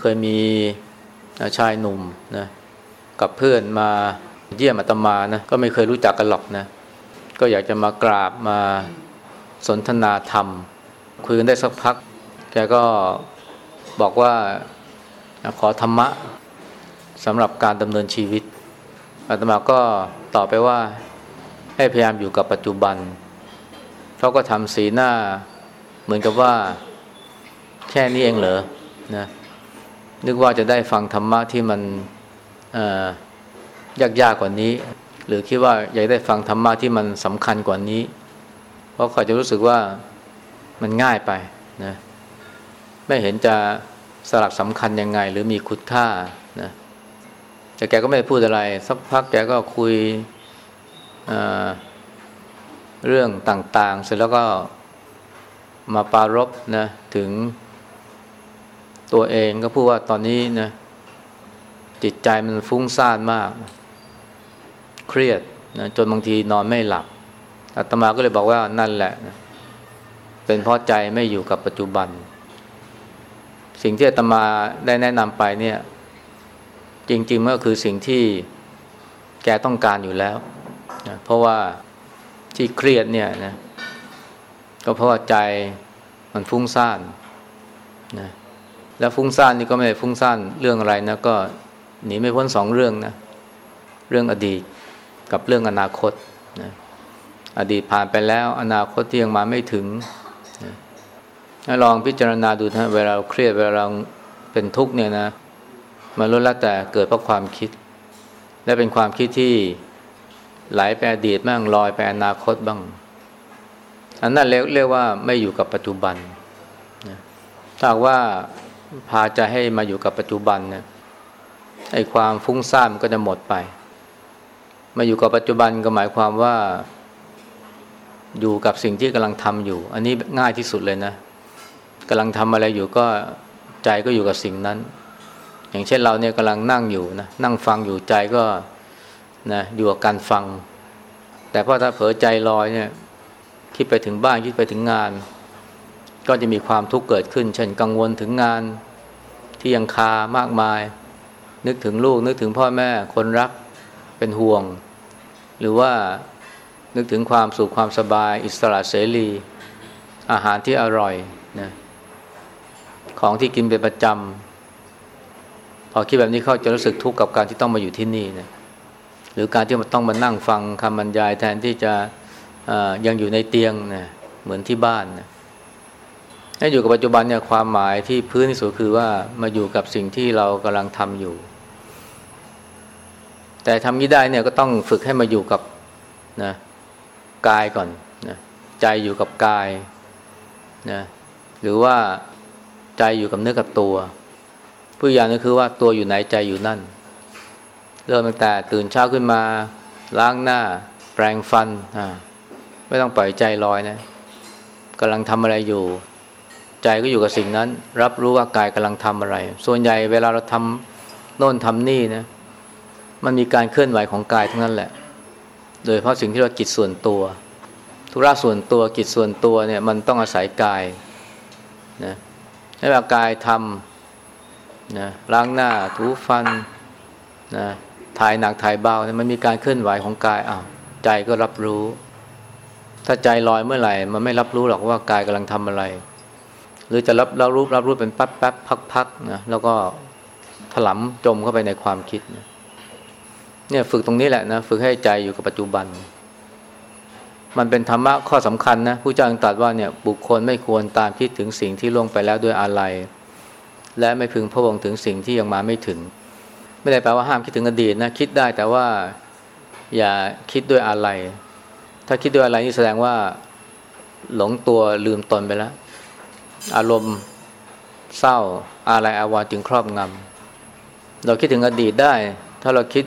เคยมีชายหนุ่มนะกับเพื่อนมาเยี่ยมอาตมานะก็ไม่เคยรู้จักกันหรอกนะ ก็อยากจะมากราบมาสนทนาธรรม คุยกันได้สักพัก แกก็บอกว่าขอธรรมะสำหรับการดำเนินชีวิตอาตมาก็ตอบไปว่าให้พยายามอยู่กับปัจจุบันเขาก็ทำสีหน้าเหมือนกับว่าแค่นี้เองเหรอนะ นึกว่าจะได้ฟังธรรมะที่มันยากๆกกว่านี้ หรือคิดว่าอยากได้ฟังธรรมะที่มันสำคัญกว่านี้ เพราะเขาจะรู้สึกว่ามันง่ายไปนะไม่เห็นจะสลักสำคัญยังไง หรือมีคุณค่านะแต่แกก็ไม่พูดอะไร สักพักแกก็คุยเรื่องต่าง ๆ เสร็จแล้วก็มาปารบนะถึง ตัวเองก็พูดว่าตอนนี้นะจิตใจมันฟุ้งซ่านมาก เครียดนะจนบางทีนอนไม่หลับอาตมาก็เลยบอกว่านั่นแหละนะเป็นเพราะใจไม่อยู่กับปัจจุบัน สิ่งที่อาตมาได้แนะนำไปเนี่ย จริงๆมันก็คือสิ่งที่แกต้องการอยู่แล้วนะเพราะว่าที่เครียดเนี่ยนะก็เพราะว่าใจมันฟุ้งซ่านนะ แล้วฟุ้งซ่านนี่ก็ไม่ได้ฟุ้งซ่านเรื่องอะไรนะก็หนีไม่พ้นสองเรื่องนะเรื่องอดีตกับเรื่องอนาคตนะอดีตผ่านไปแล้ว อนาคตที่ยังมาไม่ถึงนะลองพิจารณาดูนะเวลาเครียดเวลาเราเป็นทุกข์เนี่ยนะมันล้วนแล้วแต่เกิดเพราะความคิด และเป็นความคิดที่ไหลไปอดีตบ้างลอยไปอนาคตบ้าง อันนั้นเรียกเรียกว่าไม่อยู่กับปัจจุบันนะถ้าว่า พาใจให้มาอยู่กับปัจจุบันเนี่ยไอ้ความฟุ้งซ่านก็จะหมดไป มาอยู่กับปัจจุบันก็หมายความว่า อยู่กับสิ่งที่กำลังทำอยู่ อันนี้ง่ายที่สุดเลยนะกำลังทำอะไรอยู่ก็ใจก็อยู่กับสิ่งนั้น อย่างเช่นเราเนี่ยกำลังนั่งอยู่นะนั่งฟังอยู่ใจก็นะอยู่กับการฟัง แต่พอถ้าเผลอใจลอยเนี่ยคิดไปถึงบ้านคิดไปถึงงาน ก็จะมีความทุกข์เกิดขึ้น เช่นกังวลถึงงานที่ยังคามากมาย นึกถึงลูก นึกถึงพ่อแม่คนรักเป็นห่วง หรือว่านึกถึงความสุขความสบาย อิสระเสรี อาหารที่อร่อยนะของที่กินเป็นประจำพอคิดแบบนี้เขาจะรู้สึกทุกข์กับการที่ต้องมาอยู่ที่นี่นะหรือการที่มันต้องมานั่งฟังคำบรรยายแทนที่จะยังอยู่ในเตียงนะเหมือนที่บ้านนะ ให้อยู่กับปัจจุบันเนี่ยความหมายที่พื้นที่สุดคือว่ามาอยู่กับสิ่งที่เรากำลังทำอยู่ แต่ทำนี้ได้เนี่ยก็ต้องฝึกให้มาอยู่กับนะกายก่อนนะใจอยู่กับกายนะหรือว่าใจอยู่กับเนื้อกับตัวผู้อย่างนึงคือว่าตัวอยู่ไหนใจอยู่นั่น เริ่มตั้งแต่ตื่นเช้าขึ้นมาล้างหน้า แปรงฟันอ่าไม่ต้องปล่อยใจลอยนะกำลังทำอะไรอยู่ ใจก็อยู่กับสิ่งนั้น รับรู้ว่ากายกำลังทำอะไร ส่วนใหญ่เวลาเราทำโน่นทำนี่นะ มันมีการเคลื่อนไหวของกายทั้งนั้นแหละ โดยเพราะสิ่งที่เรากิจส่วนตัว ธุระส่วนตัวกิจส่วนตัวเนี่ยมันต้องอาศัยกายนะให้ว่ากายทำนะล้างหน้าถูฟันนะถ่ายหนักถ่ายเบาเนี่ยมันมีการเคลื่อนไหวของกายอ้าวใจก็รับรู้ ถ้าใจลอยเมื่อไหร่ มันไม่รับรู้หรอกว่ากายกำลังทำอะไร หรือจะรับรับรู้รับรู้เป็นแป๊บแป๊บพักพักนะแล้วก็ถลำจมเข้าไปในความคิดนะเนี่ยฝึกตรงนี้แหละนะฝึกให้ใจอยู่กับปัจจุบัน มันเป็นธรรมะข้อสำคัญนะผู้เจ้าตรัสว่าเนี่ยบุคคลไม่ควรตามคิดถึงสิ่งที่ล่วงไปแล้วด้วยอะไร และไม่พึงพะวงถึงสิ่งที่ยังมาไม่ถึง ไม่ได้แปลว่าห้ามคิดถึงอดีตนะคิดได้แต่ว่าอย่าคิดด้วยอะไร ถ้าคิดด้วยอะไรนี่แสดงว่าหลงตัวลืมตนไปแล้ว อารมณ์เศร้าอะไรอาวรจึงครอบงำเราคิดถึงอดีตได้ ถ้าเราคิด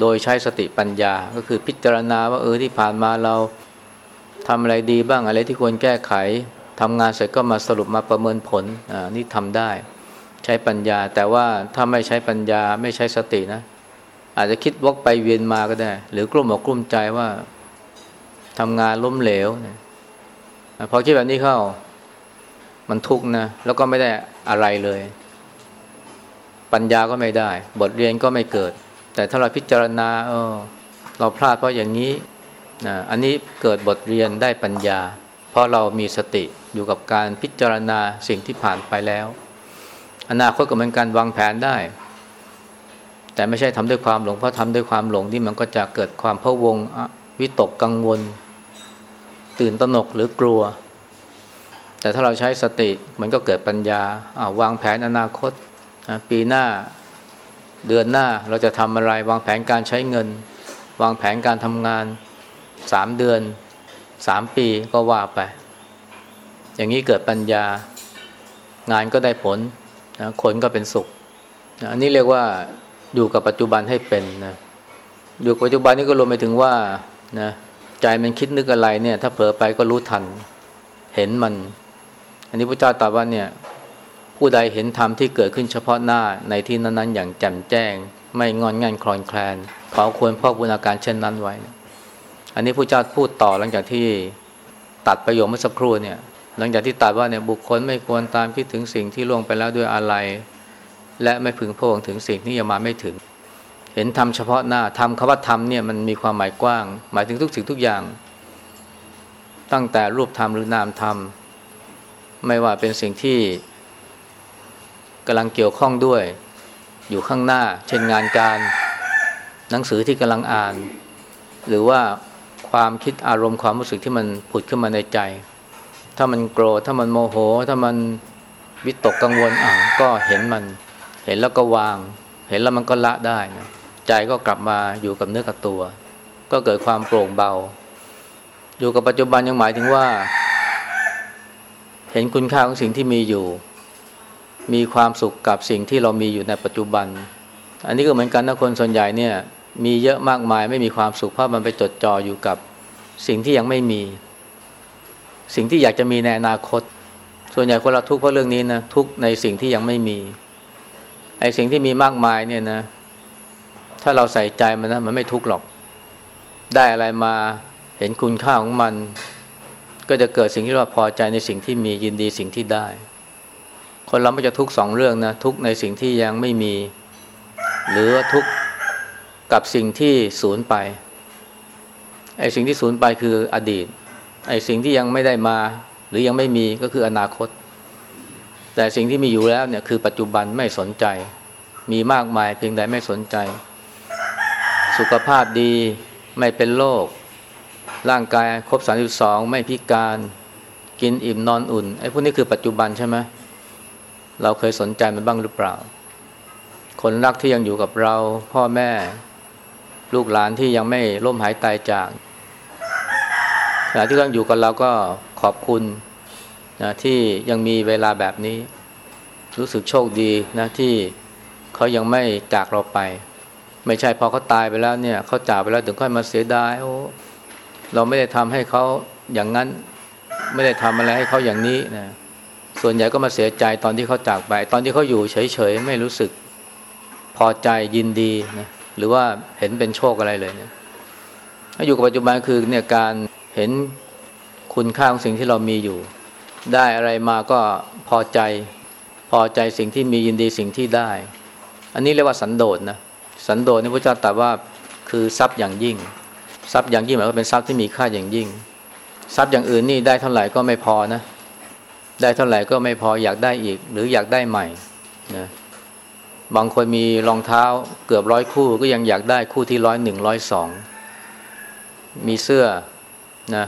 โดยใช้สติปัญญา ก็คือพิจารณาว่าเออที่ผ่านมาเราทำอะไรดีบ้างอะไรที่ควรแก้ไขทำงานเสร็จก็มาสรุปมาประเมินผลอ่านี่ทำได้ใช้ปัญญา แต่ว่าถ้าไม่ใช้ปัญญาไม่ใช้สตินะ อาจจะคิดวกไปเวียนมาก็ได้ หรือกลุ้มอกกลุ้มใจว่าทำงานล้มเหลวพอคิดแบบนี้เข้า มันทุกข์นะ แล้วก็ไม่ได้อะไรเลย ปัญญาก็ไม่ได้ บทเรียนก็ไม่เกิด แต่ถ้าเราพิจารณาเออเราพลาดเพราะอย่างนี้นะอันนี้เกิดบทเรียนได้ปัญญา เพราะเรามีสติอยู่กับการพิจารณาสิ่งที่ผ่านไปแล้ว อนาคตก็เหมือนการวางแผนได้ แต่ไม่ใช่ทำด้วยความหลง เพราะทำด้วยความหลงที่มันก็จะเกิดความพะวงวิตกกังวล ตื่นตระหนกหรือกลัว แต่ถ้าเราใช้สติมันก็เกิดปัญญาวางแผนอนาคตปีหน้าเดือนหน้าเราจะทำอะไร วางแผนการใช้เงิน วางแผนการทำงานสามเดือนสามปีก็ว่าไป อย่างนี้เกิดปัญญางานก็ได้ผลนะคนก็เป็นสุขนะอันนี้เรียกว่าอยู่กับปัจจุบันให้เป็นนะอยู่ปัจจุบันนี้ก็รวมไปถึงว่านะใจมันคิดนึกอะไรเนี่ย ถ้าเผลอไปก็รู้ทัน เห็นมัน อันนี้พระเจ้าตรัสว่าเนี่ยผู้ใดเห็นธรรมที่เกิดขึ้นเฉพาะหน้าในที่นั้นๆ อย่างแจ่มแจ้ง ไม่งอนงันคลอนแคลนเขาควรพ่อบุญอาการเช่นนั้นไว้ อันนี้พระเจ้าพูดต่อหลังจากที่ตัดประโยคเมื่อสักครู่เนี่ยหลังจากที่ตัดว่าเนี่ยบุคคลไม่ควรตามคิดถึงสิ่งที่ล่วงไปแล้วด้วยอะไร และไม่พึงพวงถึงสิ่งที่ยังมาไม่ถึง เห็นธรรมเฉพาะหน้าธรรมคำว่าธรรมเนี่ยมันมีความหมายกว้าง หมายถึงทุกสิ่งทุกอย่าง ตั้งแต่รูปธรรมหรือนามธรรม ไม่ว่าเป็นสิ่งที่กำลังเกี่ยวข้องด้วย อยู่ข้างหน้า เช่นงานการหนังสือที่กำลังอ่าน หรือว่าความคิดอารมณ์ความรู้สึกที่มันผุดขึ้นมาในใจ ถ้ามันโกรธถ้ามันโมโห ถ้ามันวิตกกังวลอ่าก็เห็นมัน เห็นแล้วก็วาง เห็นแล้วมันก็ละได้นะใจก็กลับมาอยู่กับเนื้อกับตัว ก็เกิดความโปร่งเบา อยู่กับปัจจุบันยังหมายถึงว่า เห็นคุณค่าของสิ่งที่มีอยู่ มีความสุขกับสิ่งที่เรามีอยู่ในปัจจุบัน อันนี้ก็เหมือนกันนะคนส่วนใหญ่เนี่ยมีเยอะมากมายไม่มีความสุขเพราะมันไปจดจ่ออยู่กับสิ่งที่ยังไม่มี สิ่งที่อยากจะมีในอนาคต ส่วนใหญ่คนเราทุกข์เพราะเรื่องนี้นะทุกข์ในสิ่งที่ยังไม่มีไอ้สิ่งที่มีมากมายเนี่ยนะ ถ้าเราใส่ใจมันนะมันไม่ทุกข์หรอก ได้อะไรมาเห็นคุณค่าของมัน ก็จะเกิดสิ่งที่เราพอใจในสิ่งที่มียินดีสิ่งที่ได้ คนเราไม่จะทุกสองเรื่องนะทุกในสิ่งที่ยังไม่มี หรือว่าทุกกับสิ่งที่สูญไปไอ้สิ่งที่สูญไปคืออดีตไอ้สิ่งที่ยังไม่ได้มา หรือยังไม่มีก็คืออนาคต แต่สิ่งที่มีอยู่แล้วเนี่ยคือปัจจุบันไม่สนใจ มีมากมายเพียงใดไม่สนใจ สุขภาพดีไม่เป็นโรค ร่างกายครบ32 ไม่พิการกินอิ่มนอนอุ่นไอ้พวกนี้คือปัจจุบันใช่ไหมเราเคยสนใจมันบ้างหรือเปล่า คนรักที่ยังอยู่กับเราพ่อแม่ ลูกหลานที่ยังไม่ล่มหายตายจากขณะที่ยังอยู่กับเราก็ขอบคุณนะที่ยังมีเวลาแบบนี้ รู้สึกโชคดีนะที่เขายังไม่จากเราไป ไม่ใช่พอเขาตายไปแล้วเนี่ยเขาจากไปแล้วถึงค่อยมาเสียดายโอ้ เราไม่ได้ทำให้เขาอย่างนั้น ไม่ได้ทำอะไรให้เขาอย่างนี้นะส่วนใหญ่ก็มาเสียใจตอนที่เขาจากไป ตอนที่เขาอยู่เฉยๆไม่รู้สึกพอใจยินดีนะหรือว่าเห็นเป็นโชคอะไรเลยเนี่ยอยู่กับปัจจุบันคือเนี่ยการเห็นคุณค่าของสิ่งที่เรามีอยู่ ได้อะไรมาก็พอใจพอใจสิ่งที่มียินดีสิ่งที่ได้ อันนี้เรียกว่าสันโดษนะสันโดษนี่พระเจ้าตรัสว่าคือทรัพย์อย่างยิ่ง ทรัพย์อย่างยิ่งหมายว่าเป็นทรัพย์ที่มีค่าอย่างยิ่ง ทรัพย์อย่างอื่นนี่ได้เท่าไหร่ก็ไม่พอนะ ได้เท่าไหร่ก็ไม่พออยากได้อีก หรืออยากได้ใหม่นะบางคนมีรองเท้าเกือบร้อยคู่ก็ยังอยากได้คู่ที่ร้อยหนึ่งร้อยสองมีเสื้อนะ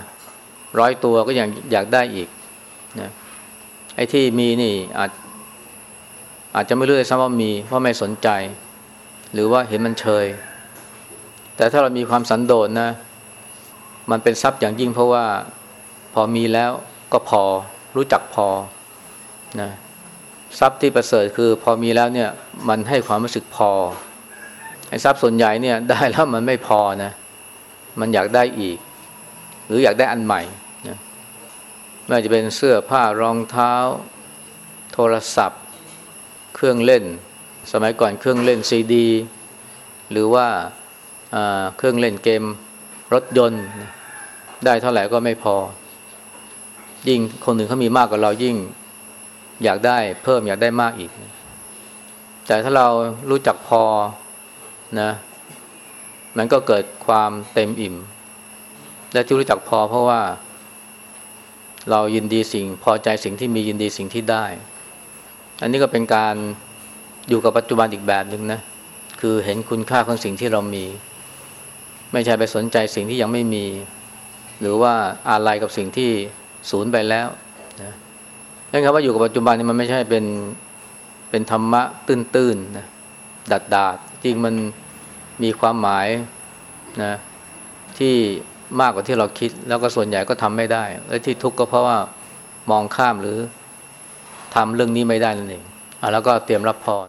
ร้อยตัวก็ยังอยากได้อีกนะไอ้ที่มีนี่อาจอาจจะไม่รู้เลยซ้ำว่ามีเพราะไม่สนใจ หรือว่าเห็นมันเชย แต่ถ้าเรามีความสันโดษนะ มันเป็นทรัพย์อย่างยิ่งเพราะว่าพอมีแล้วก็พอรู้จักพอนะทรัพย์ที่ประเสริฐคือพอมีแล้วเนี่ยมันให้ความรู้สึกพอไอ้ทรัพย์ส่วนใหญ่เนี่ยได้แล้วมันไม่พอนะ มันอยากได้อีก หรืออยากได้อันใหม่นะไม่ว่าจะเป็นเสื้อผ้ารองเท้า โทรศัพท์ เครื่องเล่น สมัยก่อนเครื่องเล่นซีดี หรือว่า เครื่องเล่นเกมรถยนต์ ได้เท่าไหร่ก็ไม่พอ ยิ่งคนหนึ่งเขามีมากกว่าเรายิ่งอยากได้เพิ่มอยากได้มากอีก แต่ถ้าเรารู้จักพอนะมันก็เกิดความเต็มอิ่ม และที่รู้จักพอเพราะว่า เรายินดีสิ่ง พอใจสิ่งที่มียินดีสิ่งที่ได้ อันนี้ก็เป็นการอยู่กับปัจจุบันอีกแบบหนึ่งนะ คือเห็นคุณค่าของสิ่งที่เรามี ไม่ใช่ไปสนใจสิ่งที่ยังไม่มี หรือว่าอะไรกับสิ่งที่สูญไปแล้วนะนั่นคือว่าอยู่กับปัจจุบันนี่มันไม่ใช่เป็นเป็นธรรมะตื้นๆนะดัดดาดจริงมันมีความหมายนะที่มากกว่าที่เราคิด แล้วก็ส่วนใหญ่ก็ทำไม่ได้ และที่ทุกข์ก็เพราะว่ามองข้ามหรือทำเรื่องนี้ไม่ได้นั่นเองอะแล้วก็เตรียมรับพร